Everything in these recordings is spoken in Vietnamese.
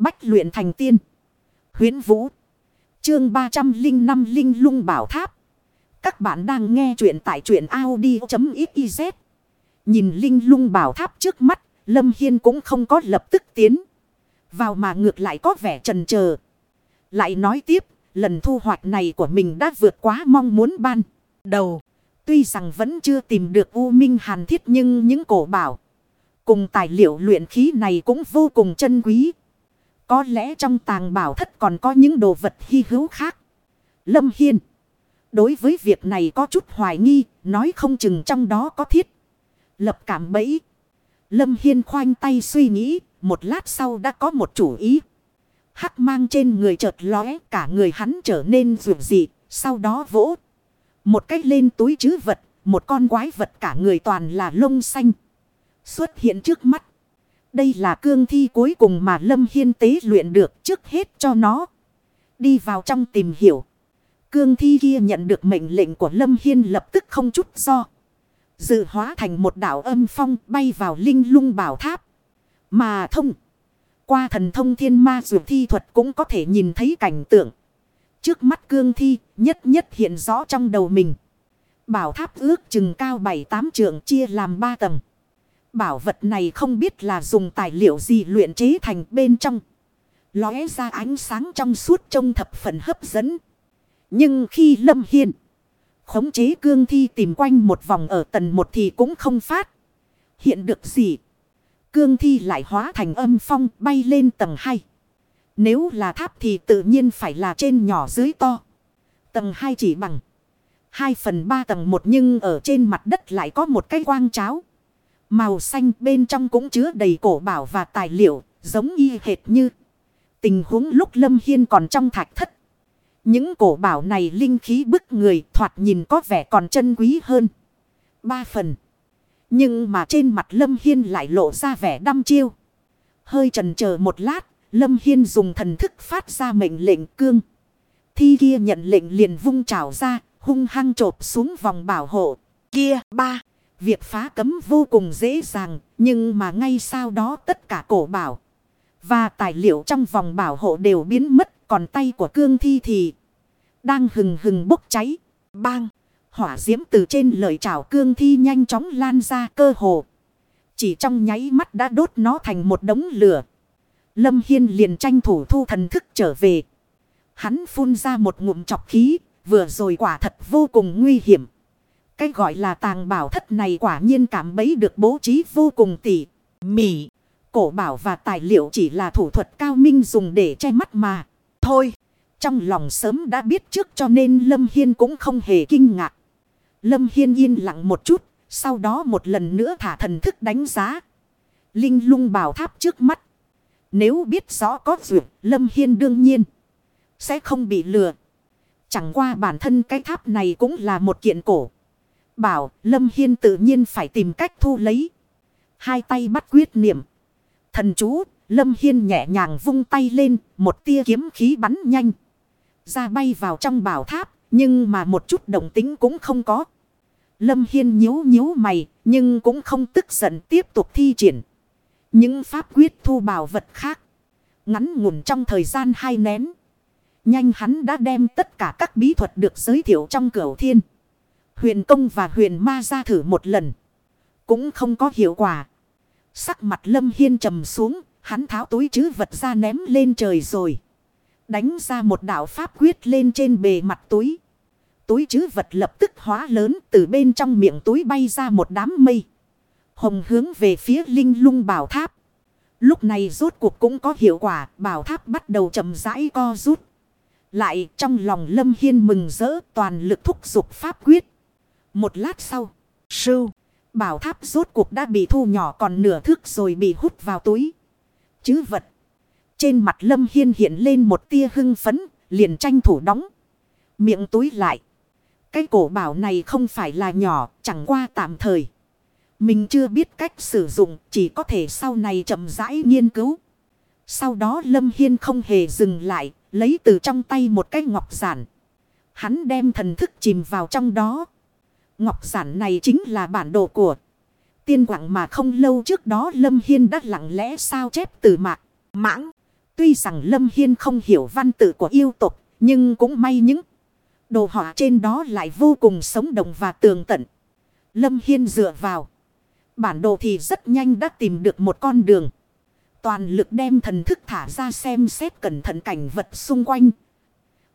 Bách luyện thành tiên. huyễn Vũ. Chương 305 Linh lung bảo tháp. Các bạn đang nghe truyện tại truyện Audi.xyz. Nhìn Linh lung bảo tháp trước mắt. Lâm Hiên cũng không có lập tức tiến. Vào mà ngược lại có vẻ trần chờ Lại nói tiếp. Lần thu hoạch này của mình đã vượt quá mong muốn ban đầu. Tuy rằng vẫn chưa tìm được U Minh Hàn Thiết nhưng những cổ bảo. Cùng tài liệu luyện khí này cũng vô cùng chân quý. Có lẽ trong tàng bảo thất còn có những đồ vật hy hữu khác. Lâm Hiên. Đối với việc này có chút hoài nghi. Nói không chừng trong đó có thiết. Lập cảm bẫy. Lâm Hiên khoanh tay suy nghĩ. Một lát sau đã có một chủ ý. Hắc mang trên người chợt lóe. Cả người hắn trở nên rượu dị. Sau đó vỗ. Một cách lên túi chứ vật. Một con quái vật cả người toàn là lông xanh. Xuất hiện trước mắt. Đây là cương thi cuối cùng mà Lâm Hiên tế luyện được trước hết cho nó. Đi vào trong tìm hiểu. Cương thi kia nhận được mệnh lệnh của Lâm Hiên lập tức không chút do. Dự hóa thành một đảo âm phong bay vào linh lung bảo tháp. Mà thông. Qua thần thông thiên ma dù thi thuật cũng có thể nhìn thấy cảnh tượng. Trước mắt cương thi nhất nhất hiện rõ trong đầu mình. Bảo tháp ước chừng cao 7-8 trượng chia làm 3 tầng. Bảo vật này không biết là dùng tài liệu gì luyện chế thành bên trong. Lóe ra ánh sáng trong suốt trông thập phần hấp dẫn. Nhưng khi Lâm Hiên khống chế cương thi tìm quanh một vòng ở tầng một thì cũng không phát. Hiện được gì. Cương thi lại hóa thành âm phong bay lên tầng 2. Nếu là tháp thì tự nhiên phải là trên nhỏ dưới to. Tầng 2 chỉ bằng 2 phần 3 tầng 1 nhưng ở trên mặt đất lại có một cái quang cháo. Màu xanh bên trong cũng chứa đầy cổ bảo và tài liệu, giống y hệt như tình huống lúc Lâm Hiên còn trong thạch thất. Những cổ bảo này linh khí bức người thoạt nhìn có vẻ còn chân quý hơn. Ba phần. Nhưng mà trên mặt Lâm Hiên lại lộ ra vẻ đăm chiêu. Hơi trần chờ một lát, Lâm Hiên dùng thần thức phát ra mệnh lệnh cương. Thi kia nhận lệnh liền vung trào ra, hung hăng trộp xuống vòng bảo hộ. Kia, ba. Việc phá cấm vô cùng dễ dàng, nhưng mà ngay sau đó tất cả cổ bảo và tài liệu trong vòng bảo hộ đều biến mất, còn tay của cương thi thì đang hừng hừng bốc cháy. Bang! Hỏa diễm từ trên lợi trảo cương thi nhanh chóng lan ra cơ hồ. Chỉ trong nháy mắt đã đốt nó thành một đống lửa. Lâm Hiên liền tranh thủ thu thần thức trở về. Hắn phun ra một ngụm chọc khí, vừa rồi quả thật vô cùng nguy hiểm. Cái gọi là tàng bảo thất này quả nhiên cảm bấy được bố trí vô cùng tỉ, mỉ. Cổ bảo và tài liệu chỉ là thủ thuật cao minh dùng để che mắt mà. Thôi, trong lòng sớm đã biết trước cho nên Lâm Hiên cũng không hề kinh ngạc. Lâm Hiên yên lặng một chút, sau đó một lần nữa thả thần thức đánh giá. Linh lung bảo tháp trước mắt. Nếu biết rõ có duyệt, Lâm Hiên đương nhiên sẽ không bị lừa. Chẳng qua bản thân cái tháp này cũng là một kiện cổ bảo, Lâm Hiên tự nhiên phải tìm cách thu lấy. Hai tay bắt quyết niệm. Thần chú, Lâm Hiên nhẹ nhàng vung tay lên, một tia kiếm khí bắn nhanh. Ra bay vào trong bảo tháp, nhưng mà một chút động tính cũng không có. Lâm Hiên nhíu nhíu mày, nhưng cũng không tức giận tiếp tục thi triển. Những pháp quyết thu bảo vật khác. Ngắn ngủn trong thời gian hai nén. Nhanh hắn đã đem tất cả các bí thuật được giới thiệu trong cửu thiên. Huyền công và huyền ma ra thử một lần. Cũng không có hiệu quả. Sắc mặt lâm hiên trầm xuống. Hắn tháo túi chứ vật ra ném lên trời rồi. Đánh ra một đạo pháp quyết lên trên bề mặt túi. Túi chứ vật lập tức hóa lớn, từ bên trong miệng túi bay ra một đám mây. Hồng hướng về phía linh lung bảo tháp. Lúc này rốt cuộc cũng có hiệu quả. Bảo tháp bắt đầu chậm rãi co rút. Lại trong lòng lâm hiên mừng rỡ, toàn lực thúc giục pháp quyết. Một lát sau, sưu, bảo tháp rốt cuộc đã bị thu nhỏ còn nửa thước rồi bị hút vào túi. Chứ vật. Trên mặt Lâm Hiên hiện lên một tia hưng phấn, liền tranh thủ đóng. Miệng túi lại. Cái cổ bảo này không phải là nhỏ, chẳng qua tạm thời. Mình chưa biết cách sử dụng, chỉ có thể sau này chậm rãi nghiên cứu. Sau đó Lâm Hiên không hề dừng lại, lấy từ trong tay một cái ngọc giản. Hắn đem thần thức chìm vào trong đó. Ngọc giản này chính là bản đồ của tiên quảng mà không lâu trước đó Lâm Hiên đã lặng lẽ sao chép từ mạc, mãng. Tuy rằng Lâm Hiên không hiểu văn tự của yêu tục, nhưng cũng may những đồ họa trên đó lại vô cùng sống động và tường tận. Lâm Hiên dựa vào. Bản đồ thì rất nhanh đã tìm được một con đường. Toàn lực đem thần thức thả ra xem xét cẩn thận cảnh vật xung quanh.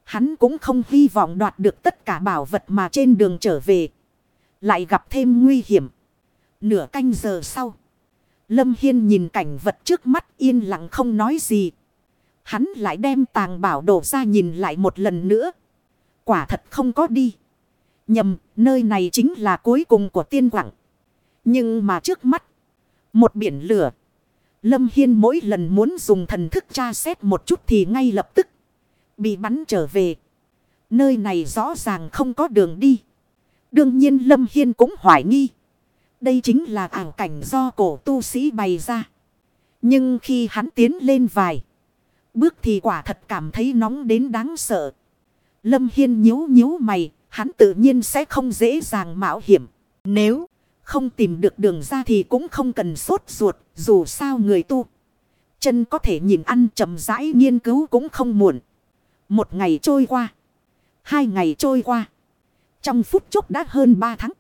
Hắn cũng không hy vọng đoạt được tất cả bảo vật mà trên đường trở về. Lại gặp thêm nguy hiểm. Nửa canh giờ sau. Lâm Hiên nhìn cảnh vật trước mắt yên lặng không nói gì. Hắn lại đem tàng bảo đổ ra nhìn lại một lần nữa. Quả thật không có đi. Nhầm, nơi này chính là cuối cùng của tiên quảng. Nhưng mà trước mắt, một biển lửa. Lâm Hiên mỗi lần muốn dùng thần thức tra xét một chút thì ngay lập tức bị bắn trở về. Nơi này rõ ràng không có đường đi. Đương nhiên Lâm Hiên cũng hoài nghi. Đây chính là ảo cảnh do cổ tu sĩ bày ra. Nhưng khi hắn tiến lên vài bước thì quả thật cảm thấy nóng đến đáng sợ. Lâm Hiên nhíu nhíu mày, hắn tự nhiên sẽ không dễ dàng mạo hiểm. Nếu không tìm được đường ra thì cũng không cần sốt ruột, dù sao người tu. Chân có thể nhìn ăn chậm rãi nghiên cứu cũng không muộn. Một ngày trôi qua. Hai ngày trôi qua. Trong phút chốc đã hơn ba tháng.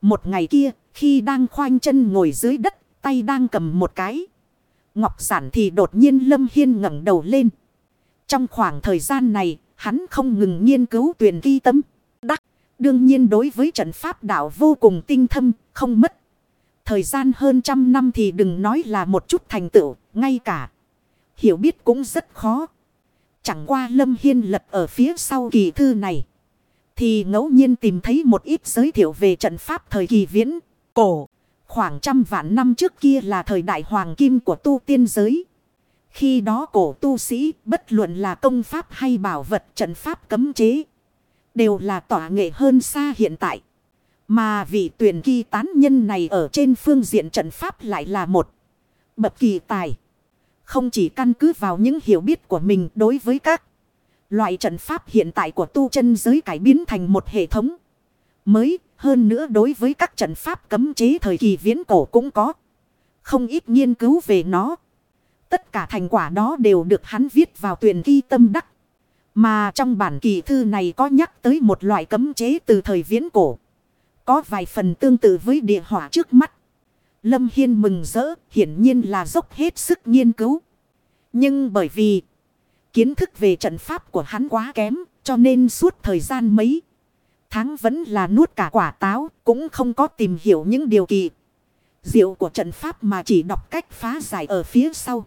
Một ngày kia, khi đang khoanh chân ngồi dưới đất, tay đang cầm một cái. Ngọc giản thì đột nhiên Lâm Hiên ngẩng đầu lên. Trong khoảng thời gian này, hắn không ngừng nghiên cứu tuyển ghi tâm. Đắc, đương nhiên đối với trận pháp đạo vô cùng tinh thâm, không mất. Thời gian hơn trăm năm thì đừng nói là một chút thành tựu, ngay cả. Hiểu biết cũng rất khó. Chẳng qua Lâm Hiên lật ở phía sau kỳ thư này. Thì ngẫu nhiên tìm thấy một ít giới thiệu về trận pháp thời kỳ viễn, cổ. Khoảng trăm vạn năm trước kia là thời đại hoàng kim của tu tiên giới. Khi đó cổ tu sĩ bất luận là công pháp hay bảo vật trận pháp cấm chế. Đều là tỏa nghệ hơn xa hiện tại. Mà vị tuyển kỳ tán nhân này ở trên phương diện trận pháp lại là một bậc kỳ tài. Không chỉ căn cứ vào những hiểu biết của mình đối với các loại trận pháp hiện tại của tu chân giới cải biến thành một hệ thống mới. Hơn nữa đối với các trận pháp cấm chế thời kỳ viễn cổ cũng có. Không ít nghiên cứu về nó. Tất cả thành quả đó đều được hắn viết vào tuyển ghi tâm đắc. Mà trong bản kỳ thư này có nhắc tới một loại cấm chế từ thời viễn cổ. Có vài phần tương tự với địa hỏa trước mắt. Lâm Hiên mừng rỡ, hiển nhiên là dốc hết sức nghiên cứu. Nhưng bởi vì kiến thức về trận pháp của hắn quá kém, cho nên suốt thời gian mấy tháng vẫn là nuốt cả quả táo, cũng không có tìm hiểu những điều kỳ. Diệu của trận pháp mà chỉ đọc cách phá giải ở phía sau.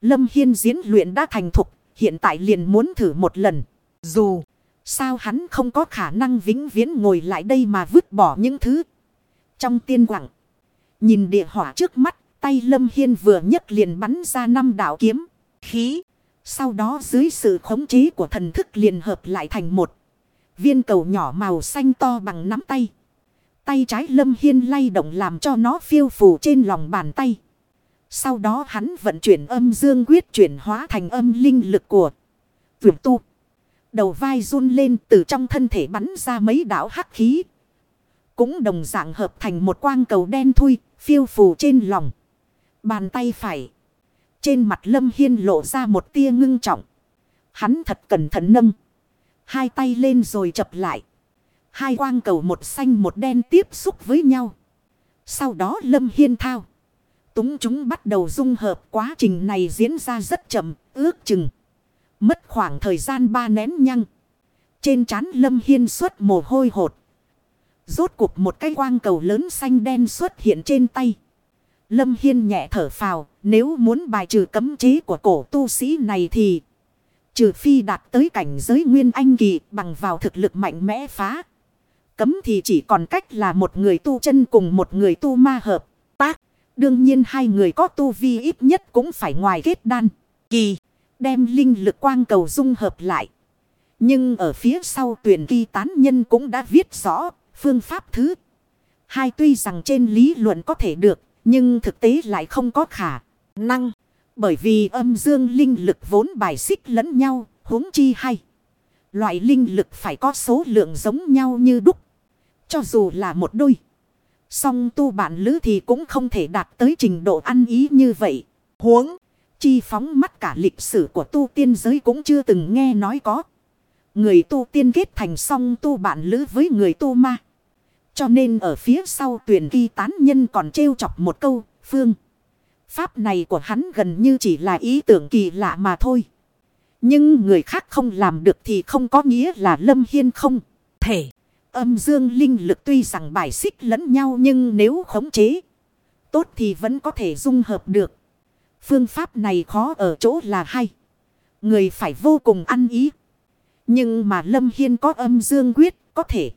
Lâm Hiên diễn luyện đã thành thục, hiện tại liền muốn thử một lần. Dù sao hắn không có khả năng vĩnh viễn ngồi lại đây mà vứt bỏ những thứ. Trong tiên quảng, nhìn địa hỏa trước mắt, tay Lâm Hiên vừa nhấc liền bắn ra năm đạo kiếm, khí. Sau đó dưới sự khống chế của thần thức liền hợp lại thành một. Viên cầu nhỏ màu xanh to bằng nắm tay. Tay trái Lâm Hiên lay động làm cho nó phiêu phù trên lòng bàn tay. Sau đó hắn vận chuyển âm dương quyết chuyển hóa thành âm linh lực của vượt tu. Đầu vai run lên từ trong thân thể bắn ra mấy đảo hắc khí. Cũng đồng dạng hợp thành một quang cầu đen thui, phiêu phù trên lòng. Bàn tay phải. Trên mặt Lâm Hiên lộ ra một tia ngưng trọng. Hắn thật cẩn thận nâng. Hai tay lên rồi chập lại. Hai quang cầu một xanh một đen tiếp xúc với nhau. Sau đó Lâm Hiên thao. Túng chúng bắt đầu dung hợp quá trình này diễn ra rất chậm, ước chừng. Mất khoảng thời gian ba nén nhăng. Trên trán Lâm Hiên xuất mồ hôi hột. Rốt cuộc một cái quang cầu lớn xanh đen xuất hiện trên tay. Lâm Hiên nhẹ thở phào, nếu muốn bài trừ cấm chế của cổ tu sĩ này thì Trừ phi đạt tới cảnh giới nguyên anh kỳ bằng vào thực lực mạnh mẽ phá. Cấm thì chỉ còn cách là một người tu chân cùng một người tu ma hợp tác. Đương nhiên hai người có tu vi ít nhất cũng phải ngoài kết đan. Kỳ. Đem linh lực quang cầu dung hợp lại. Nhưng ở phía sau tuyển kỳ tán nhân cũng đã viết rõ phương pháp thứ. Hai tuy rằng trên lý luận có thể được. Nhưng thực tế lại không có khả năng. Bởi vì âm dương linh lực vốn bài xích lẫn nhau, huống chi hay. Loại linh lực phải có số lượng giống nhau như đúc. Cho dù là một đôi. Song tu bản lữ thì cũng không thể đạt tới trình độ ăn ý như vậy. Huống. chi phóng mắt cả lịch sử của tu tiên giới cũng chưa từng nghe nói có. Người tu tiên kết thành song tu bản lữ với người tu ma. Cho nên ở phía sau tuyển kỳ tán nhân còn trêu chọc một câu, phương. Pháp này của hắn gần như chỉ là ý tưởng kỳ lạ mà thôi. Nhưng người khác không làm được thì không có nghĩa là Lâm Hiên không thể. Âm dương linh lực tuy rằng bài xích lẫn nhau nhưng nếu khống chế tốt thì vẫn có thể dung hợp được. Phương pháp này khó ở chỗ là hay. Người phải vô cùng ăn ý. Nhưng mà Lâm Hiên có âm dương quyết có thể.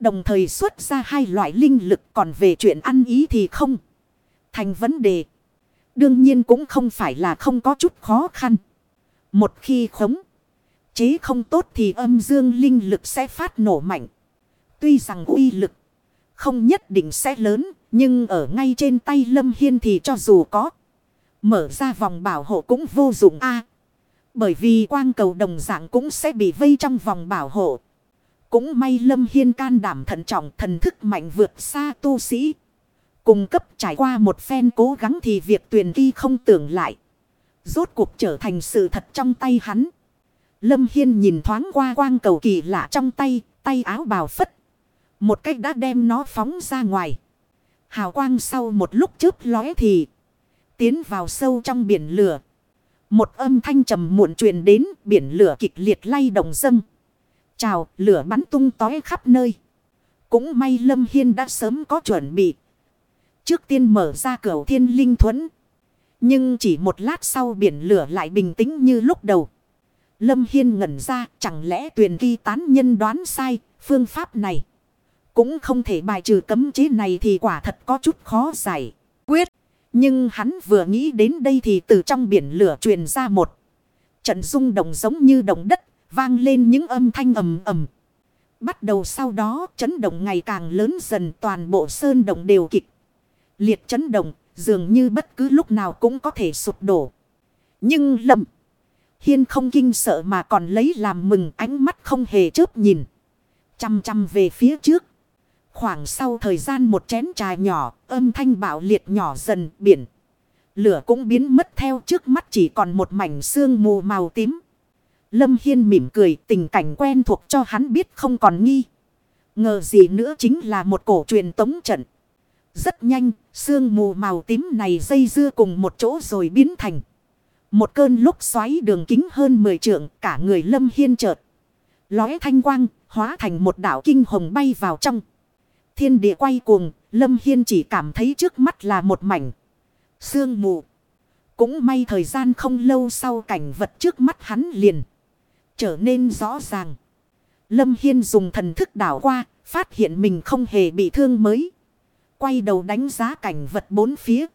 Đồng thời xuất ra hai loại linh lực còn về chuyện ăn ý thì không. Thành vấn đề. Đương nhiên cũng không phải là không có chút khó khăn. Một khi khống. Chế không tốt thì âm dương linh lực sẽ phát nổ mạnh. Tuy rằng uy lực không nhất định sẽ lớn. Nhưng ở ngay trên tay Lâm Hiên thì cho dù có. Mở ra vòng bảo hộ cũng vô dụng a Bởi vì quang cầu đồng dạng cũng sẽ bị vây trong vòng bảo hộ. Cũng may Lâm Hiên can đảm thận trọng thần thức mạnh vượt xa tu sĩ. Cùng cấp trải qua một phen cố gắng thì việc tuyển ghi không tưởng lại. Rốt cuộc trở thành sự thật trong tay hắn. Lâm Hiên nhìn thoáng qua quang cầu kỳ lạ trong tay, tay áo bào phất. Một cách đã đem nó phóng ra ngoài. Hào quang sau một lúc chớp lóe thì tiến vào sâu trong biển lửa. Một âm thanh trầm muộn truyền đến biển lửa kịch liệt lay động dâng. Chào, lửa bắn tung tói khắp nơi. Cũng may Lâm Hiên đã sớm có chuẩn bị. Trước tiên mở ra cửa thiên linh thuẫn. Nhưng chỉ một lát sau biển lửa lại bình tĩnh như lúc đầu. Lâm Hiên ngẩn ra chẳng lẽ tuyền ghi tán nhân đoán sai phương pháp này. Cũng không thể bài trừ cấm chế này thì quả thật có chút khó giải quyết. Nhưng hắn vừa nghĩ đến đây thì từ trong biển lửa truyền ra một trận rung động giống như động đất, vang lên những âm thanh ầm ầm. Bắt đầu sau đó chấn động ngày càng lớn dần toàn bộ sơn động đều kịch. Liệt chấn động dường như bất cứ lúc nào cũng có thể sụp đổ. Nhưng lầm. Hiên không kinh sợ mà còn lấy làm mừng ánh mắt không hề chớp nhìn. Chăm chăm về phía trước. Khoảng sau thời gian một chén trà nhỏ, âm thanh bạo liệt nhỏ dần biển. Lửa cũng biến mất theo trước mắt chỉ còn một mảnh xương mù màu tím. Lâm Hiên mỉm cười tình cảnh quen thuộc cho hắn biết không còn nghi. Ngờ gì nữa chính là một cổ truyền tống trận. Rất nhanh, sương mù màu tím này dây dưa cùng một chỗ rồi biến thành. Một cơn lúc xoáy đường kính hơn 10 trượng, cả người Lâm Hiên chợt. Lóe thanh quang, hóa thành một đảo kinh hồng bay vào trong. Thiên địa quay cuồng, Lâm Hiên chỉ cảm thấy trước mắt là một mảnh. Sương mù. Cũng may thời gian không lâu sau cảnh vật trước mắt hắn liền. Trở nên rõ ràng. Lâm Hiên dùng thần thức đảo qua, phát hiện mình không hề bị thương mới. Quay đầu đánh giá cảnh vật bốn phía.